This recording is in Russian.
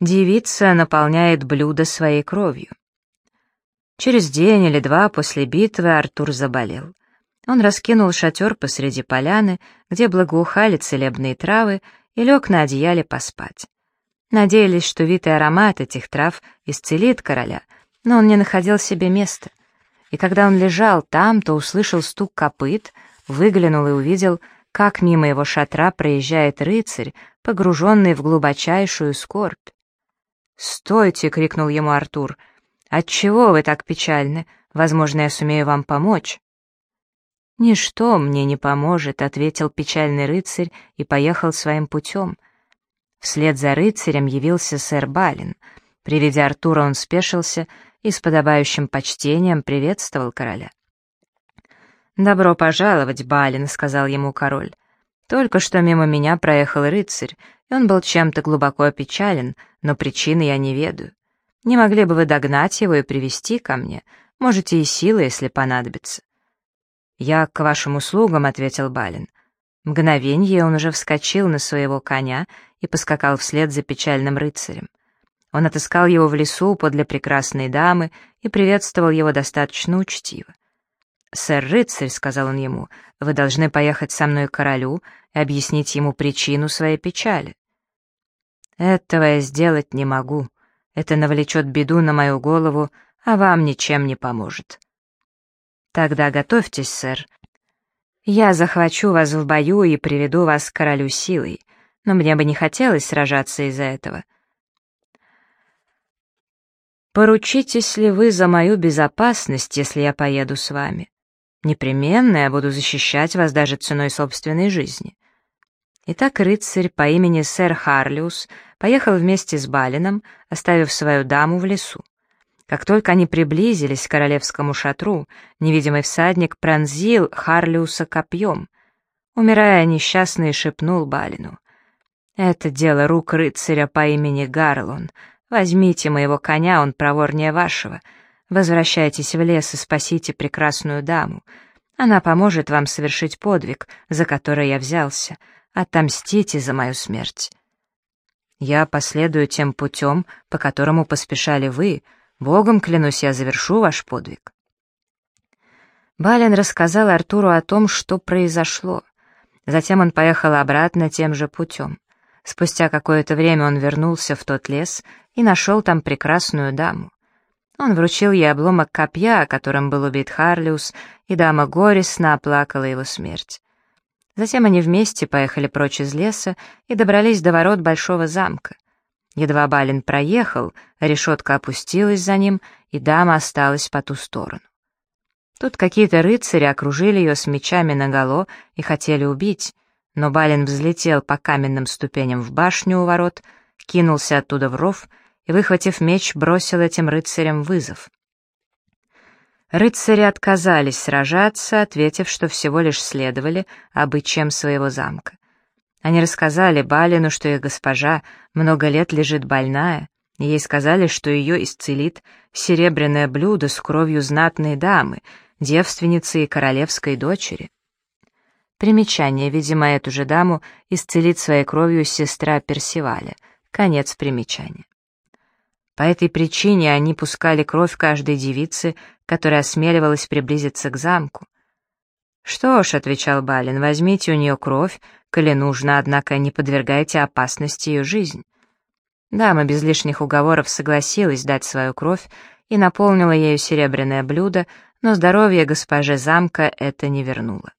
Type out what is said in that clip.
Девица наполняет блюдо своей кровью. Через день или два после битвы Артур заболел. Он раскинул шатер посреди поляны, где благоухали целебные травы, и лег на одеяле поспать. Надеялись, что вид и аромат этих трав исцелит короля, но он не находил себе места. И когда он лежал там, то услышал стук копыт, выглянул и увидел, как мимо его шатра проезжает рыцарь, погруженный в глубочайшую скорбь. «Стойте!» — крикнул ему Артур. «Отчего вы так печальны? Возможно, я сумею вам помочь». «Ничто мне не поможет», — ответил печальный рыцарь и поехал своим путем. Вслед за рыцарем явился сэр Балин. При виде Артура он спешился и с подобающим почтением приветствовал короля. «Добро пожаловать, Балин», — сказал ему король. «Только что мимо меня проехал рыцарь, и он был чем-то глубоко опечален, но причины я не ведаю. Не могли бы вы догнать его и привести ко мне? Можете и силы, если понадобится». «Я к вашим услугам», — ответил Балин. Мгновенье он уже вскочил на своего коня и поскакал вслед за печальным рыцарем. Он отыскал его в лесу подле прекрасной дамы и приветствовал его достаточно учтиво. «Сэр-рыцарь», — сказал он ему, — «вы должны поехать со мной к королю и объяснить ему причину своей печали». «Этого я сделать не могу. Это навлечет беду на мою голову, а вам ничем не поможет». «Тогда готовьтесь, сэр. Я захвачу вас в бою и приведу вас к королю силой, но мне бы не хотелось сражаться из-за этого». «Поручитесь ли вы за мою безопасность, если я поеду с вами?» Непременно я буду защищать вас даже ценой собственной жизни. Итак, рыцарь по имени сэр Харлиус поехал вместе с Балином, оставив свою даму в лесу. Как только они приблизились к королевскому шатру, невидимый всадник пронзил Харлиуса копьем. Умирая, несчастный шепнул Балину. «Это дело рук рыцаря по имени Гарлон. Возьмите моего коня, он проворнее вашего. Возвращайтесь в лес и спасите прекрасную даму. Она поможет вам совершить подвиг, за который я взялся. Отомстите за мою смерть. Я последую тем путем, по которому поспешали вы. Богом клянусь, я завершу ваш подвиг. Балин рассказал Артуру о том, что произошло. Затем он поехал обратно тем же путем. Спустя какое-то время он вернулся в тот лес и нашел там прекрасную даму. Он вручил ей обломок копья, которым был убит Харлиус, и дама горестно оплакала его смерть. Затем они вместе поехали прочь из леса и добрались до ворот большого замка. Едва Балин проехал, решетка опустилась за ним, и дама осталась по ту сторону. Тут какие-то рыцари окружили ее с мечами наголо и хотели убить, но Балин взлетел по каменным ступеням в башню у ворот, кинулся оттуда в ров — и, выхватив меч, бросил этим рыцарям вызов. Рыцари отказались сражаться, ответив, что всего лишь следовали обычаям своего замка. Они рассказали Балину, что их госпожа много лет лежит больная, и ей сказали, что ее исцелит серебряное блюдо с кровью знатной дамы, девственницы и королевской дочери. Примечание, видимо, эту же даму исцелит своей кровью сестра Персиваля. Конец примечания. По этой причине они пускали кровь каждой девице, которая осмеливалась приблизиться к замку. «Что ж», — отвечал Балин, — «возьмите у нее кровь, коли нужно, однако не подвергайте опасности ее жизнь». Дама без лишних уговоров согласилась дать свою кровь и наполнила ею серебряное блюдо, но здоровье госпожи замка это не вернуло.